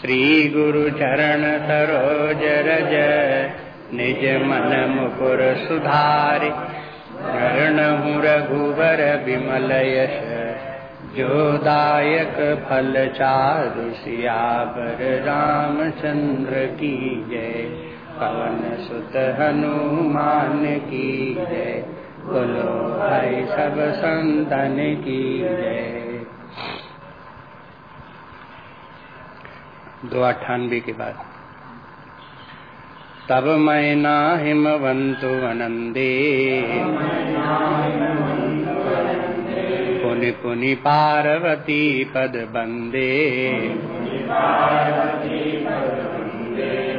श्री गुरु चरण सरोज रज, निज मन मुकुर सुधारि। शरणहु रघुवर विमल यश जोदायक फल चारु सियावर रामचंद्र की जय। पवन सुत हनुमान की जय। बोलो भाई सब संतन की जय। दो अठानवे के बाद। तब मैना हिमवंतु वनंदे। पुनि पुनि पार्वती पद बंदे।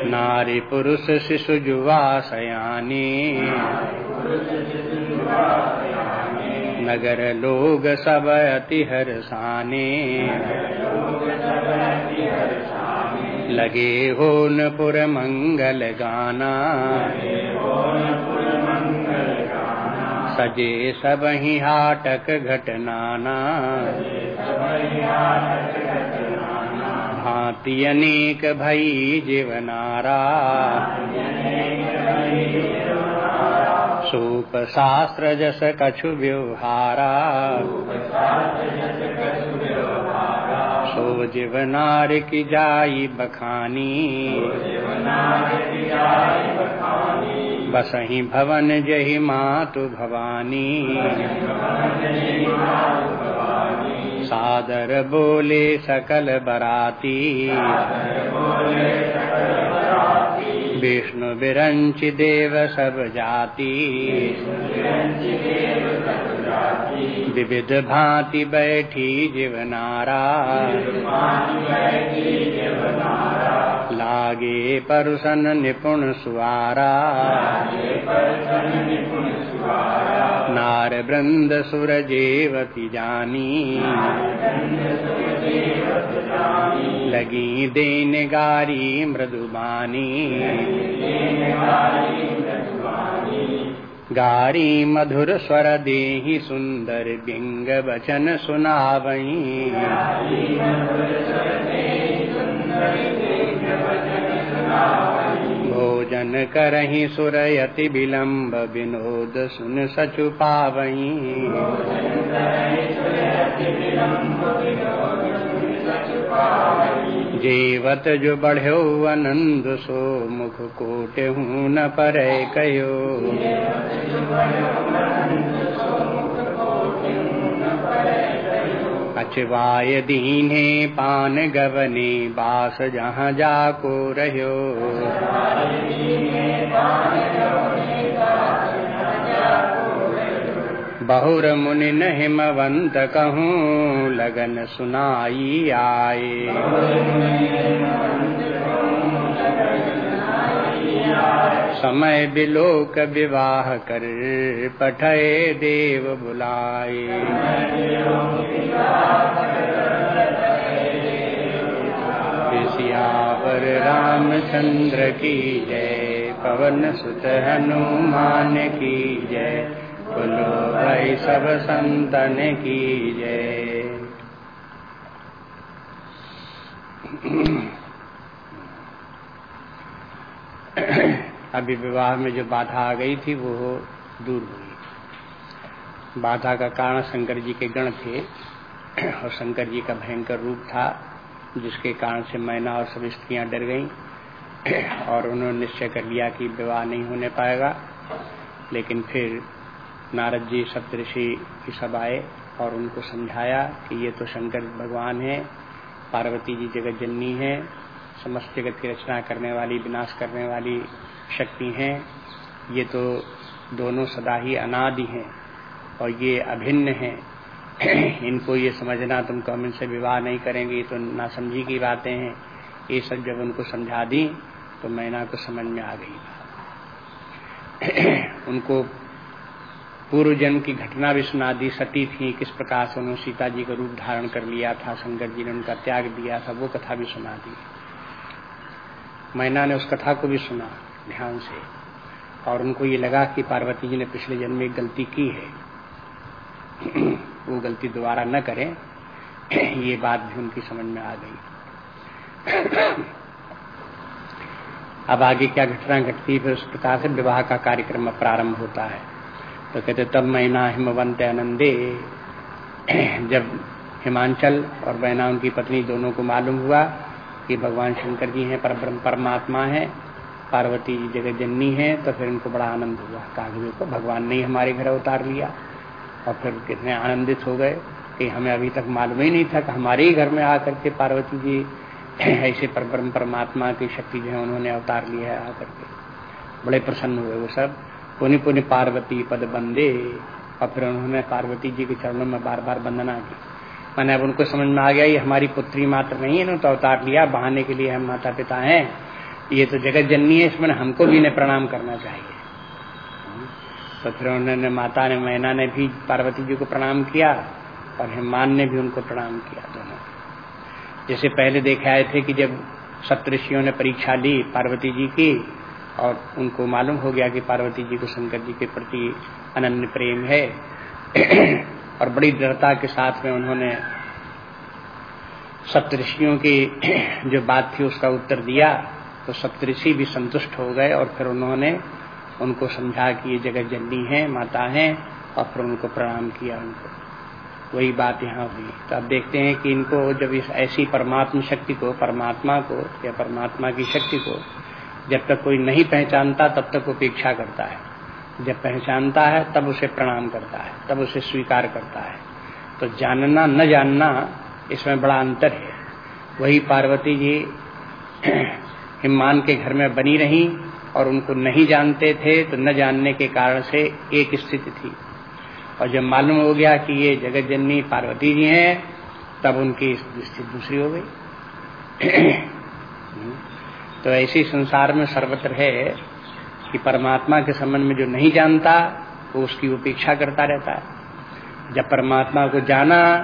नारी पुरुष शिशु जुवा सयानी। नगर लोग सब अति हर्षाने लगे हो नपुर मंगल गाना। सजे सब ही हाटक घटनाना। भांति अनेक भई जीवनारा। सूप शास्त्र जस कछु व्यवहारा। सो जीवनार की जाई बखानी। बसही भवन जही मातु भवानी। सादर बोले सकल बराती। विष्णु बिरंच देव सब जाति। विविध भांति बैठी जीवनारा। लागे परुषन निपुण सुवारा। नार वृंद सुर जेवती जानी। लगी देन गारी मृदुबानी। गारी मधुर स्वर देहि सुंदर बिंग वचन सुनावई। भोजन करही सुरयति विलम्ब विनोद सुन सचु पावई। जीवत जो बढ़ो आनंद सो मुख कोट न पर कयो। अचवाय दीने पान गवने बास जहाँ जाको रहो बहुर मुनि हिमवंत कहूँ, लगन सुनाई आए। समय बिलोक विवाह कर पठय देव बुलाए। सियावर रामचंद्र की जय, पवन सुत हनुमान की जय। बोलो भाई सब संतन की जय। अभी विवाह में जो बाधा आ गई थी, वो दूर हुई बाधा का कारण शंकर जी के गण थे, और शंकर जी का भयंकर रूप था, जिसके कारण से मैना और सब स्त्रियाँ डर गईं, और उन्होंने निश्चय कर लिया कि विवाह नहीं होने पाएगा, लेकिन फिर नारद जी सप्तऋषि की सब आए और उनको समझाया कि ये तो शंकर भगवान है, पार्वती जी जगत जननी है, समस्त जगत की रचना करने वाली, विनाश करने वाली शक्ति हैं। ये तो दोनों सदा ही अनादि हैं और ये अभिन्न हैं। इनको ये समझना तुम कम इनसे विवाह नहीं करेंगे तो नासमझी की बातें हैं। ये सब जब उनको समझा दी तो मैना को समझ में आ गई उनको पूर्व जन्म की घटना भी सुना दी सती थी, किस प्रकार से उन्होंने सीता जी का रूप धारण कर लिया था, शंकर जी ने उनका त्याग दिया था, वो कथा भी सुना दी। मैना ने उस कथा को भी सुना, ध्यान से। और उनको ये लगा कि पार्वती जी ने पिछले जन्म में एक गलती की है। वो गलती दोबारा न करें, ये बात भी उनकी समझ में आ गई। अब आगे क्या घटना घटती फिर उस प्रकार से विवाह का कार्यक्रम प्रारंभ होता है। तो कहते, तब मैना हिमवंत आनंदे। जब हिमांचल और मैना उनकी पत्नी दोनों को मालूम हुआ कि भगवान शंकर जी हैं, परब्रह्म, परमात्मा है, पार्वती जी जगह जननी है तो फिर उनको बड़ा आनंद हुआ। कागजों को भगवान ने हमारे घर उतार लिया। और फिर कितने आनंदित हो गए कि हमें अभी तक मालूम ही नहीं था कि हमारे ही घर में आकर के पार्वती जी ऐसे परब्रह्म, परमात्मा की शक्ति जो है उन्होंने अवतार लिया है आकर के। बड़े प्रसन्न हुए वो सब। पुनि पुनि पार्वती पद बंदे। और फिर उन्होंने पार्वती जी के चरणों में बार बार वंदना की। मैंने अब उनको समझ में आ गया, ये हमारी पुत्री मात्र नहीं है ना तो अवतार लिया, बहाने के लिए हम माता पिता हैं। ये तो जगत जननी है, इसमें हमको भी इन्हें प्रणाम करना चाहिए। तो फिर उन्होंने माता ने, मैना ने भी पार्वती जी को प्रणाम किया, और हिमान ने भी उनको प्रणाम किया दोनों। जैसे पहले देखे आए थे कि जब सप्तषियों ने परीक्षा ली पार्वती जी की और उनको मालूम हो गया कि पार्वती जी को शंकर जी के प्रति अनन्य प्रेम है। और बड़ी दृढ़ता के साथ में उन्होंने सप्तषियों की जो बात थी उसका उत्तर दिया तो सप्तषि भी संतुष्ट हो गए और फिर उन्होंने उनको समझा कि ये जगह जननी है, माता है, और फिर उनको प्रणाम किया उनको। वही बात यहाँ हुई। तो अब देखते हैं कि इनको जब इस ऐसी परमात्मा शक्ति को, परमात्मा को या परमात्मा की शक्ति को जब तक कोई नहीं पहचानता, तब तक उपेक्षा करता है। जब पहचानता है, तब उसे प्रणाम करता है, तब उसे स्वीकार करता है। तो जानना, न जानना, इसमें बड़ा अंतर है। वही पार्वती जी हिमान के घर में बनी रही और उनको नहीं जानते थे तो न जानने के कारण से एक स्थिति थी। और जब मालूम हो गया कि ये जगत जननी पार्वती जी हैं, तब उनकी स्थिति दूसरी हो गई। तो ऐसे संसार में सर्वत्र है कि परमात्मा के संबंध में जो नहीं जानता, वो उसकी उपेक्षा करता रहता है। जब परमात्मा को जाना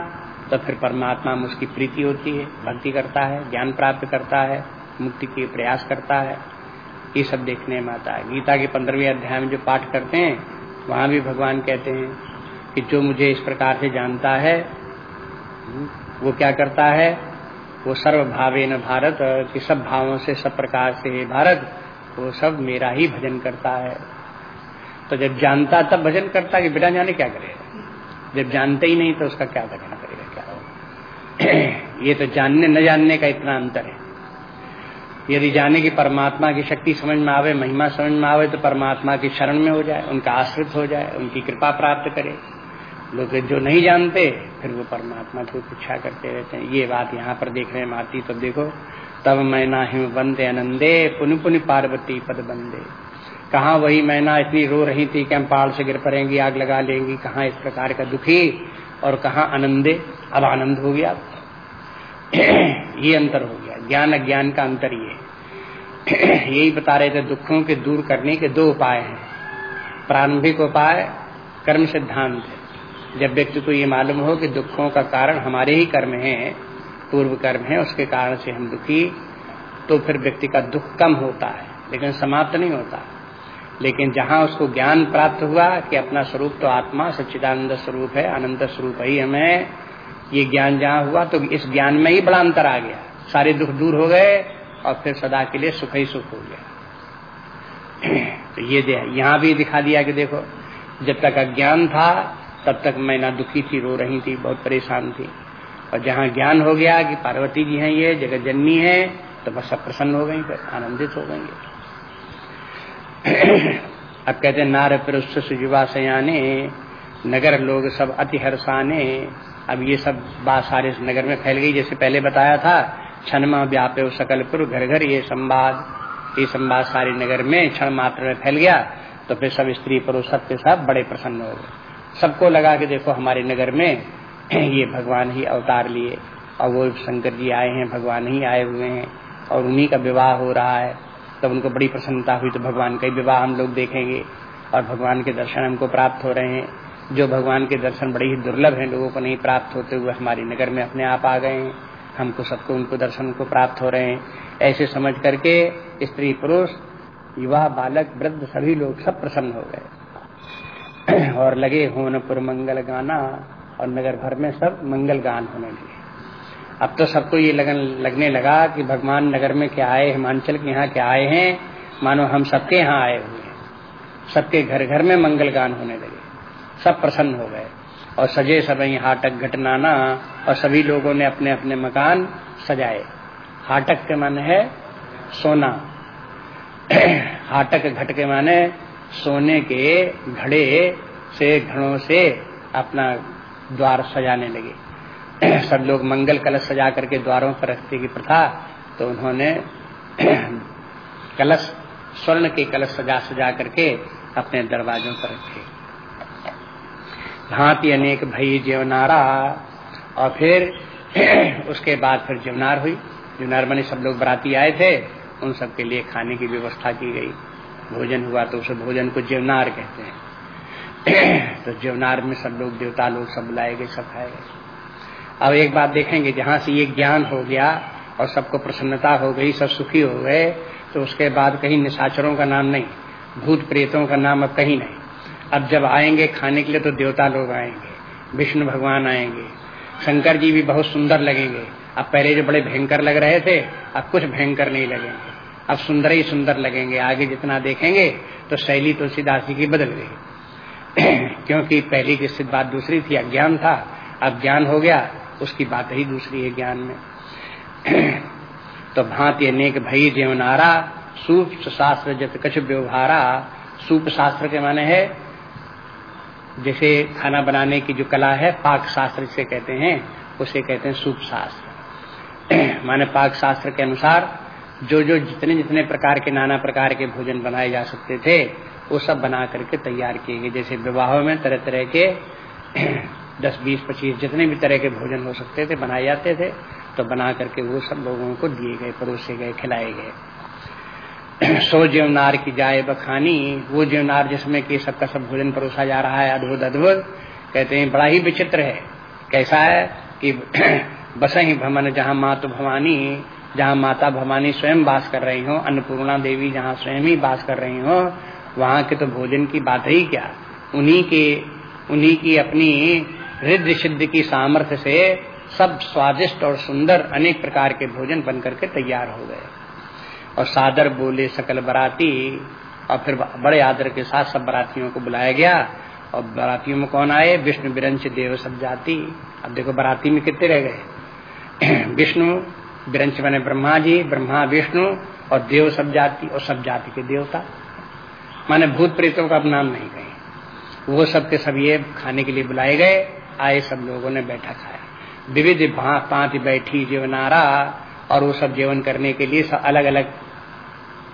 तो फिर परमात्मा में उसकी प्रीति होती है, भक्ति करता है, ज्ञान प्राप्त करता है, मुक्ति के प्रयास करता है। ये सब देखने में आता है। गीता के पंद्रहवें अध्याय में जो पाठ करते हैं, वहाँ भी भगवान कहते हैं कि जो मुझे इस प्रकार से जानता है, वो क्या करता है? वो सर्व भावे न भारत, कि सब भावों से, सब प्रकार से भारत, वो सब मेरा ही भजन करता है। तो जब जानता तब भजन करता कि बेटा जाने क्या करेगा जब जानते ही नहीं तो उसका क्या भजन करेगा, क्या होगा? ये तो जानने, न जानने का इतना अंतर है। यदि जाने की परमात्मा की शक्ति समझ में आवे, महिमा समझ में आवे तो परमात्मा की शरण में हो जाए, उनका आश्रित हो जाए, उनकी कृपा प्राप्त करे। लोग जो नहीं जानते, फिर वो परमात्मा की इच्छा करते रहते हैं। ये बात यहाँ पर देखने में आती तब देखो, तब मैना हिम बंदे आनंदे पुनि पुन पार्वती पद बंदे कहा वही मैना इतनी रो रही थी कि हम पहाड़ से गिर पड़ेंगी, आग लगा लेंगी, कहा इस प्रकार का दुखी और कहा आनंदे। अब आनंद हो गया। ये अंतर हो गया। ज्ञान अज्ञान का अंतर ये। यही बता रहे थे दुखों के दूर करने के दो उपाय हैं। प्रारंभिक उपाय, कर्म सिद्धांत है। जब व्यक्ति को ये मालूम हो कि दुखों का कारण हमारे ही कर्म है, पूर्व कर्म है, उसके कारण से हम दुखी तो फिर व्यक्ति का दुख कम होता है, लेकिन समाप्त नहीं होता। लेकिन जहाँ उसको ज्ञान प्राप्त हुआ कि अपना स्वरूप तो आत्मा, सच्चिदानंद स्वरूप है आनंद स्वरूप ही हमें, ये ज्ञान जहाँ हुआ तो इस ज्ञान में ही बड़ा अंतर आ गया। सारे दुख दूर हो गए और फिर सदा के लिए सुख ही सुख हो गया। तो ये यहाँ भी दिखा दिया कि देखो, जब तक अज्ञान था तब तक मैं ना दुखी थी, रो रही थी, बहुत परेशान थी। और जहाँ ज्ञान हो गया कि पार्वती जी हैं, ये जगत जननी है तो बस सब प्रसन्न हो गई आनंदित हो गई। अब कहते नार पुरुष युवा सयाने नगर लोग सब अति हर्षाने अब ये सब बात सारे नगर में फैल गई, जैसे पहले बताया था क्षण व्यापे सकलपुर घर घर ये संवाद ये संवाद सारे नगर में क्षण मात्र में फैल गया तो फिर सब स्त्री पुरुष सब के सब बड़े प्रसन्न हो गए। सबको लगा कि देखो हमारे नगर में ये भगवान ही अवतार लिए। और वो शंकर जी आए हैं, भगवान ही आए हुए हैं और उन्हीं का विवाह हो रहा है। तब उनको बड़ी प्रसन्नता हुई तो भगवान का विवाह हम लोग देखेंगे और भगवान के दर्शन हमको प्राप्त हो रहे हैं। जो भगवान के दर्शन बड़े ही दुर्लभ हैं लोगों को नहीं प्राप्त होते हुए हमारे नगर में अपने आप आ गए हैं। हमको सबको उनको दर्शन को प्राप्त हो रहे हैं। ऐसे समझ करके स्त्री पुरुष, युवा, बालक, वृद्ध सभी लोग सब प्रसन्न हो गए। और लगे होनपुर मंगल गाना, और नगर भर में सब मंगल गान होने लगे। अब तो सबको ये लगन, लगने लगा कि भगवान नगर में क्या आए, हिमाचल के यहाँ क्या आए हैं? मानो हम सबके यहाँ आए हुए हैं। सबके घर घर में मंगल गान होने लगे। सब प्रसन्न हो गए। और सजे सब हाटक घटनाना, और सभी लोगों ने अपने अपने मकान सजाए। हाटक के माने है सोना। हाटक घट के माने सोने के घड़े से, घड़ों से अपना द्वार सजाने लगे। सब लोग मंगल कलश सजा करके द्वारों पर रखते की प्रथा तो उन्होंने कलश, स्वर्ण के कलश सजा सजा करके अपने दरवाजों पर रखे। भांति अनेक भई जीवनारा, और फिर उसके बाद फिर जीवनार हुई। जीवनार बने सब लोग बराती आए थे, उन सब के लिए खाने की व्यवस्था की गई। भोजन हुआ तो उस भोजन को जीवनार कहते हैं। तो जीवनार में सब लोग, देवता लोग सब बुलाए गए, सब खाए गए। अब एक बात देखेंगे, जहाँ से ये ज्ञान हो गया और सबको प्रसन्नता हो गई, सब सुखी हो गए तो उसके बाद कहीं निशाचरों का नाम नहीं, भूत प्रेतों का नाम अब कहीं नहीं। अब जब आएँगे खाने के लिए तो देवता लोग आएँगे, विष्णु भगवान आएँगे। शंकर जी भी बहुत सुंदर लगेंगे। अब पहले जो बड़े भयंकर लग रहे थे, अब कुछ भयंकर नहीं लगेंगे। अब सुंदर ही सुंदर लगेंगे, आगे जितना देखेंगे तो शैली तुलसीदास जी की बदल गई। क्योंकि पहली की स्थित बात दूसरी थी, अज्ञान था। अब ज्ञान हो गया, उसकी बात ही दूसरी है ज्ञान में। तो भांति अनेक भई देवनारा सूप शास्त्र जत कछ व्यवहारा। सूप शास्त्र के माने है, जैसे खाना बनाने की जो कला है, पाक शास्त्र से कहते हैं, उसे कहते हैं सूप शास्त्र। माने पाक शास्त्र के अनुसार जो जो जितने जितने प्रकार के नाना प्रकार के भोजन बनाए जा सकते थे, वो सब बना करके तैयार किए गए। जैसे विवाहों में तरह तरह के दस, बीस, पच्चीस जितने भी तरह के भोजन हो सकते थे, बनाए जाते थे तो बना करके वो सब लोगों को दिए गए, परोसे गए, खिलाए गए। सो जीवनार की जाए बखानी, वो जीवनार जिसमें कि सबका सब भोजन परोसा जा रहा है, अद्भुत अद्भुत, कहते हैं, बड़ा ही विचित्र है। कैसा है कि बस ही भवन जहाँ मातु भवानी जहाँ माता भवानी स्वयं वास कर रही हो, अन्नपूर्णा देवी जहाँ स्वयं ही वास कर रही हो, वहाँ के तो भोजन की बात ही क्या? उन्हीं के, उन्हीं की अपनी रिद्ध सिद्ध की सामर्थ्य से सब स्वादिष्ट और सुंदर अनेक प्रकार के भोजन बन करके तैयार हो गए। और सादर बोले सकल बराती, और फिर बड़े आदर के साथ सब बरातियों को बुलाया गया, और बरातियों में कौन आए? विष्णु बिरंश देव सब जाति। अब देखो बराती में कितने रह गए? विष्णु बिरंश बने ब्रह्मा जी ब्रह्मा विष्णु और देव सब जाति और सब जाति के देवता। माने भूत प्रेतों का नाम नहीं कहीं। वो सब के सब ये खाने के लिए बुलाए गए, आए सब लोगों ने बैठा खाया। विविध पाँच बैठी जीवनारा और वो सब जीवन करने के लिए सब अलग अलग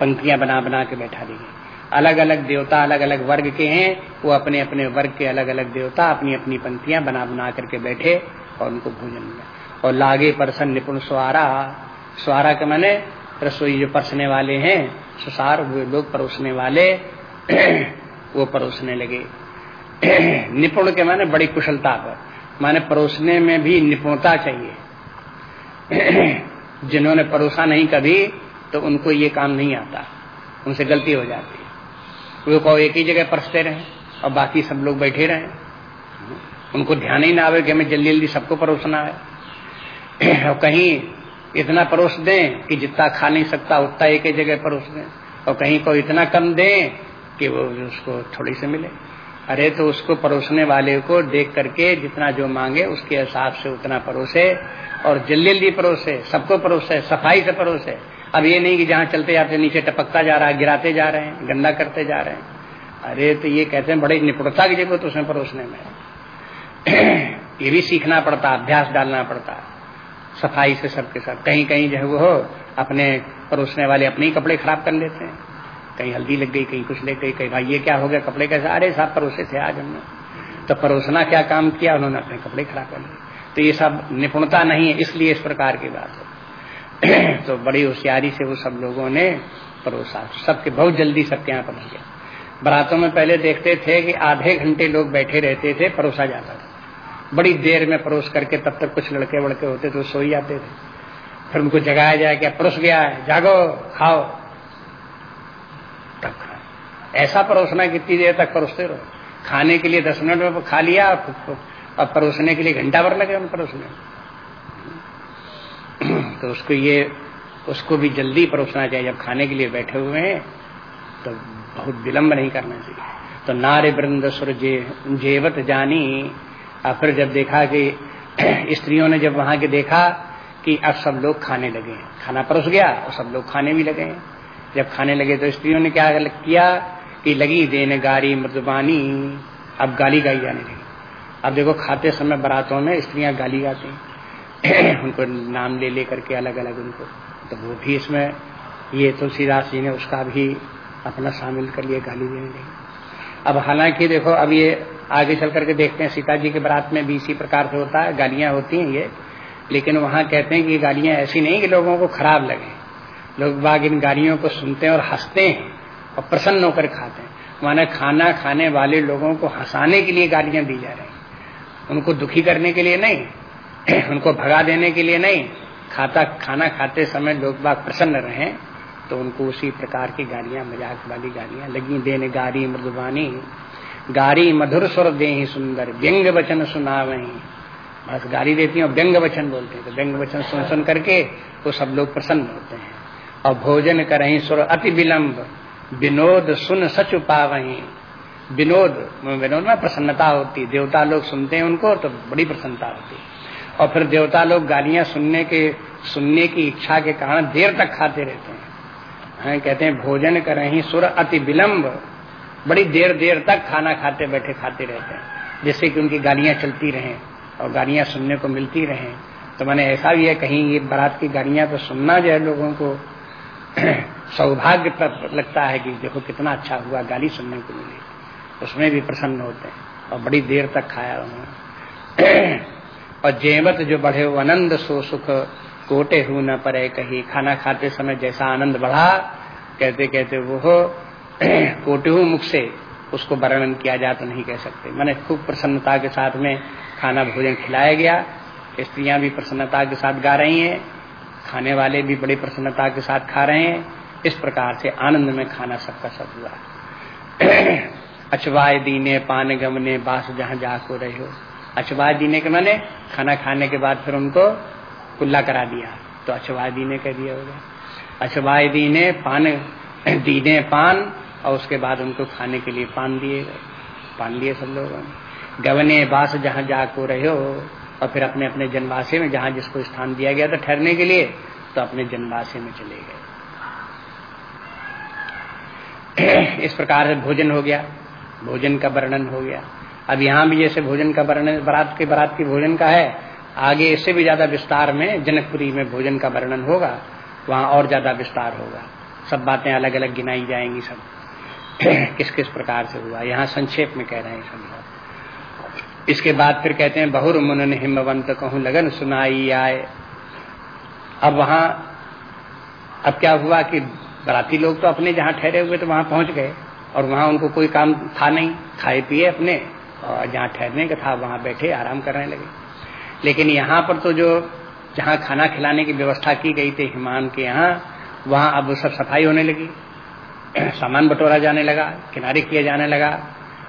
पंक्तियाँ बना बना के बैठा दी गई। अलग अलग देवता अलग अलग वर्ग के हैं, वो अपने अपने वर्ग के अलग अलग देवता अपनी अपनी पंक्तियाँ बना बना करके बैठे और उनको भोजन मिला और लागे परसन निपुण स्वारा। स्वारा के मैंने रसोई जो परसने वाले हैं, सुसार वो लोग परोसने वाले, वो परोसने लगे। निपुण के माने बड़ी कुशलता पर। माने परोसने में भी निपुणता चाहिए। जिन्होंने परोसा नहीं कभी तो उनको ये काम नहीं आता। उनसे गलती हो जाती है। वो कहो, एक ही जगह परसते रहे और बाकी सब लोग बैठे रहे। उनको ध्यान ही ना आवे कि हमें जल्दी जल्दी सबको परोसना है। और कहीं इतना परोस दें कि जितना खा नहीं सकता, उतना एक ही जगह परोस दें। और कहीं को इतना कम दें कि वो उसको थोड़ी से मिले। अरे तो उसको परोसने वाले को देख करके जितना जो मांगे, उसके हिसाब से उतना परोसे और जल्दी जल्दी परोसे। सबको परोसे, सफ़ाई से परोसे। अब ये नहीं कि जहाँ चलते जाते, नीचे टपकता जा रहा है गिराते जा रहे हैं, गंदा करते जा रहे हैं। अरे तो ये कहते हैं बड़ी निपुणता की ज़रूरत उसमें परोसने में। ये भी सीखना पड़ता, अभ्यास डालना पड़ता। सफ़ाई से सबके साथ। कहीं कहीं जो है वो अपने परोसने वाले अपने ही कपड़े खराब कर लेते हैं। कहीं हल्दी लग गई, कहीं कुछ लग गई कहीं भाई ये क्या हो गया? कपड़े कैसे? अरे, साहब परोसे थे आज हमने। तो परोसना क्या काम किया? उन्होंने अपने कपड़े खराब कर लिए। तो ये सब निपुणता नहीं है, इसलिए इस प्रकार की बात है। तो बड़ी होशियारी से वो सब लोगों ने परोसा। सबके, बहुत जल्दी सबके यहाँ पहुँच गया। बरातों में पहले देखते थे कि आधे घंटे लोग बैठे रहते थे, परोसा जाता था। बड़ी देर में परोस करके तब तक कुछ लड़के वड़के होते तो सो ही जाते थे। फिर उनको जगाया जाए क्या परोस गया है जागो खाओ। तब ऐसा परोसना कितनी देर तक परोसते रहो। खाने के लिए दस मिनट में खा लिया और परोसने के लिए घंटा भर लगे उन परोसने। तो उसको ये उसको भी जल्दी परोसना चाहिए। जब खाने के लिए बैठे हुए हैं तो बहुत विलंब नहीं करना चाहिए। तो नारे वृंद सुर जे, जेवत जानी और फिर जब देखा कि स्त्रियों ने जब वहाँ के देखा कि अब सब लोग खाने लगे खाना परोस गया और सब लोग खाने भी लगे जब खाने लगे तो स्त्रियों ने क्या किया कि लगी देने गारी मृदबानी, अब गाली गाई जाने लगी। अब देखो खाते समय बरातों में स्त्रियाँ गाली गाती उनको नाम ले लेकर के अलग अलग उनको। तो वो भी इसमें, ये तुलसीदास जी ने उसका भी अपना शामिल कर लिया गाली देने लगी। अब हालाँकि देखो, अब ये आगे चल करके देखते हैं सीता जी के बरात में भी इसी प्रकार से होता है, गालियाँ होती हैं ये। लेकिन वहाँ कहते हैं कि गालियाँ ऐसी नहीं कि लोगों को खराब लगे। लोग बाग इन गालियों को सुनते हैं और हँसते हैं और प्रसन्न होकर खाते हैं। माना खाना खाने वाले लोगों को हंसाने के लिए गालियाँ दी जा रही उनको दुखी करने के लिए नहीं, उनको भगा देने के लिए नहीं। खाता, खाना खाते समय लोग बाग प्रसन्न रहे तो उनको उसी प्रकार की गालियाँ, मज़ाक वाली गालियाँ, लगी देने गारी मृदुबानी गारी मधुर स्वर दे सुंदर व्यंग वचन सुना वही बस गाली देती हैं व्यंग वचन बोलते हैं। तो व्यंग वचन सुन सुन करके वो सब लोग प्रसन्न होते हैं। और भोजन करें सुर अति विलम्ब विनोद सुन सच वही विनोद विनोद में प्रसन्नता होती देवता लोग सुनते हैं उनको तो बड़ी प्रसन्नता होती। और फिर देवता लोग गालियाँ सुनने के सुनने की इच्छा के कारण देर तक खाते रहते हैं। है, कहते हैं भोजन करें सुर अति विलंब बड़ी देर देर तक खाना खाते बैठे खाते रहते हैं। जिससे कि उनकी गालियाँ चलती रहें और गालियाँ सुनने को मिलती रहें। तो मैंने ऐसा भी है, कहीं ये बारात की गालियाँ तो सुनना जो है लोगों को सौभाग्य लगता है कि देखो कितना अच्छा हुआ गाली सुनने को मिली। उसमें भी प्रसन्न होते हैं और बड़ी देर तक खाया उन्होंने। और जेमत जो बढ़े, वो आनंद सो सुख कोटे हु न परे कही। खाना खाते समय जैसा आनंद बढ़ा कहते कहते वो हो कोटे हु मुख से उसको वर्णन किया जा तो नहीं कह सकते। मैंने खूब प्रसन्नता के साथ में खाना भोजन खिलाया गया। स्त्रियाँ भी प्रसन्नता के साथ गा रही हैं। खाने वाले भी बड़ी प्रसन्नता के साथ खा रहे हैं। इस प्रकार से आनंद में खाना सबका सब हुआ। अचवाय दीने, पान गमने, बास जहाँ जाको रहे हो। अचवाय दीने के मैंने खाना खाने के बाद फिर उनको कुल्ला करा दिया। तो अचवाय दीने कह दिया होगा। अचवाय दीने, पान दीने, पान और उसके बाद उनको खाने के लिए पान दिए पान लिए सब लोगों ने। गवने बास जहाँ जाको रहे हो और फिर अपने अपने जनवासी में जहाँ जिसको स्थान दिया गया था ठहरने के लिए तो अपने जनवासी में चले गए। इस प्रकार से भोजन हो गया। भोजन का वर्णन हो गया। अब यहाँ भी जैसे भोजन का वर्णन, बरात के बरात की भोजन का है, आगे इससे भी ज़्यादा विस्तार में जनकपुरी में भोजन का वर्णन होगा, वहाँ और ज़्यादा विस्तार होगा। सब बातें अलग अलग गिनाई जाएँगी सब। किस किस प्रकार से हुआ? यहाँ संक्षेप में कह रहे हैं सब इसके बाद फिर कहते हैं, बहुर मुन हिमवंत कहूँ, लगन सुनाई आए। अब वहाँ, अब क्या हुआ कि बराती लोग तो अपने जहाँ ठहरे हुए तो वहाँ पहुँच गए। और वहाँ उनको कोई काम था नहीं, खाए पिए अपने, और जहाँ ठहरने का था, वहाँ बैठे आराम करने लगे। लेकिन यहाँ पर तो जो, जहाँ खाना खिलाने की व्यवस्था की गई थी हिमान के यहाँ, वहाँ अब सब सफ़ाई होने लगी। सामान बटोरा जाने लगा किनारे किया जाने लगा।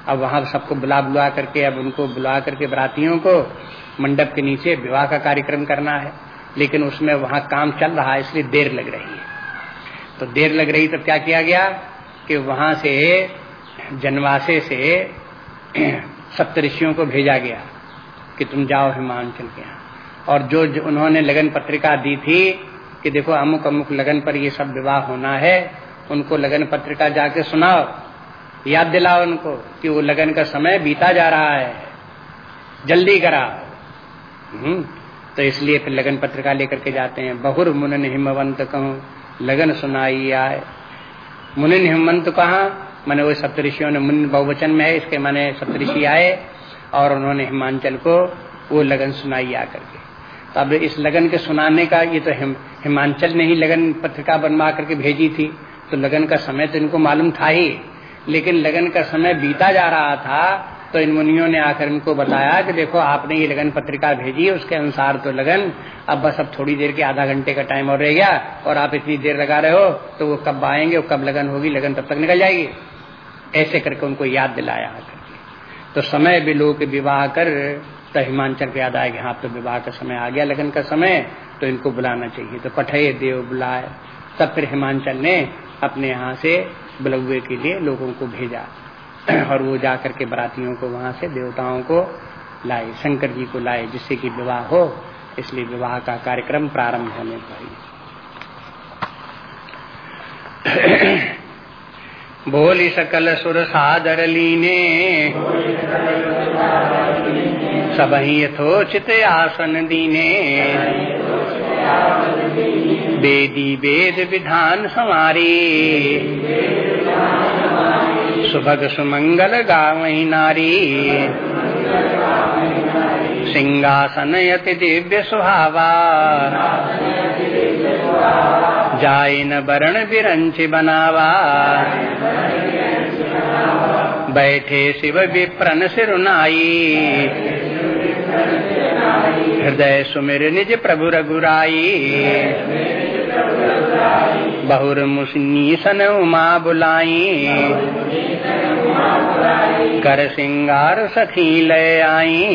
अब वहाँ सबको बुला बुला करके अब उनको बुला करके बरातियों को मंडप के नीचे विवाह का कार्यक्रम करना है। लेकिन उसमें वहाँ काम चल रहा है इसलिए देर लग रही है। तो देर लग रही तब क्या किया गया कि वहाँ से जनवासे से सप्तऋषियों को भेजा गया कि तुम जाओ हिमांचल के यहाँ। और जो, जो उन्होंने लगन पत्रिका दी थी कि देखो अमुक अमुक लगन पर ये सब विवाह होना है उनको लगन पत्रिका जाके सुनाओ याद दिलाओ उनको कि वो लगन का समय बीता जा रहा है। जल्दी कराओ। हम्म, तो इसलिए फिर लगन पत्रिका लेकर के जाते हैं। बहुर मुनन हिमवंत कहूँ लगन सुनाई आए। मुनिन हिमवंत कहा? मैंने वो सप्तऋषियों ने मुन बहुवचन में है इसके माने सप्तऋषि आए और उन्होंने हिमांचल को वो लगन सुनाई आकर के तो अब इस लगन के सुनाने का ये तो हिम, हिमांचल ने ही लगन पत्रिका बनवा करके भेजी थी। तो लगन का समय तो इनको मालूम था ही, लेकिन लगन का समय बीता जा रहा था तो इन मुनियों ने आकर इनको बताया कि देखो, आपने ये लगन पत्रिका भेजी, उसके अनुसार तो लगन, अब बस अब थोड़ी देर के आधा घंटे का टाइम और रह गया, और आप इतनी देर लगा रहे हो तो वो कब आएँगे और कब लगन होगी, लगन तब तक निकल जाएगी। ऐसे करके उनको याद दिलाया तो समय भी लोग विवाह कर तो हिमांचल के याद आएगा हाँ तो विवाह का समय आ गया, लगन का समय तो इनको बुलाना चाहिए। तो पठे देव बुलाए तब फिर हिमांचल ने अपने यहाँ से बुलौए के लिए लोगों को भेजा। और वो जा करके बरातियों को वहाँ से, देवताओं को लाए, शंकर जी को लाए, जिससे कि विवाह हो। इसलिए विवाह का कार्यक्रम प्रारंभ होने पाई बोली सकल सुर सादर लीने। सब ही यथोचित आसन दीने। वेदी वेद विधान हमारी सुभग सुमंगल गावही नारी। सिंहासन यति दिव्य सुहावा जाइन वरण बिरंच बनावा। बैठे शिव विप्रन सिरुनाई। हृदय सुमिर निज प्रभु रघुराई। बहुर मुसनी सन उमा बुलाई। कर सिंगार सखी ले आई।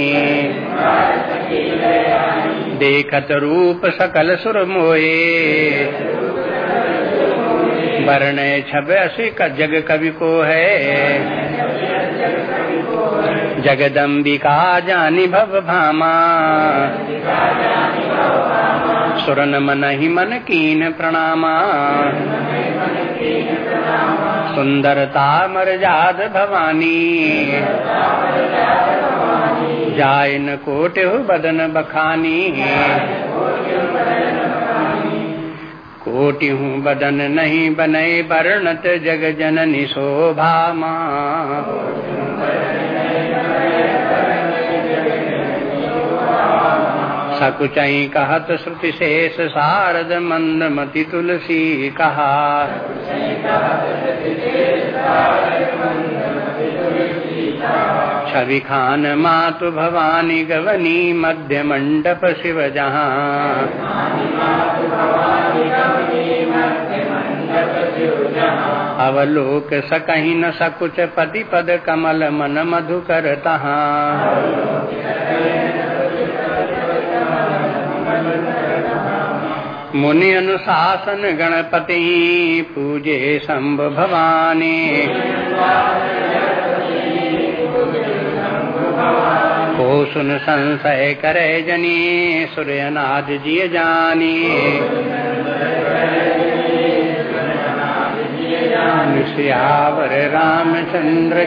देखत रूप सकल सुर मोए वर्ण छब असी जग कवि को है। जगदम्बिका जानी भव भामा। सुरन मन ही मन कीन प्रणामा। सुंदरता मरजाद भवानी। जाय न कोट बदन बखानी। कोटि हूँ बदन नहीं बने वर्णत जग जननी शोभा सकुच कहत श्रुति शेष शारद मंद मति तुलसी कहा। छवि खान मातु भवानी गवनी मध्य मंडप शिव जहाँ। अवलोक सकही न सकुच पति पद कमल मन मधुकर तहा। मुनि अनुशासन गणपति, पूजे शंभ भवानी। को सुन संशय करे जनी, सूर्यनाथ जी जानी। सियावर रामचंद्र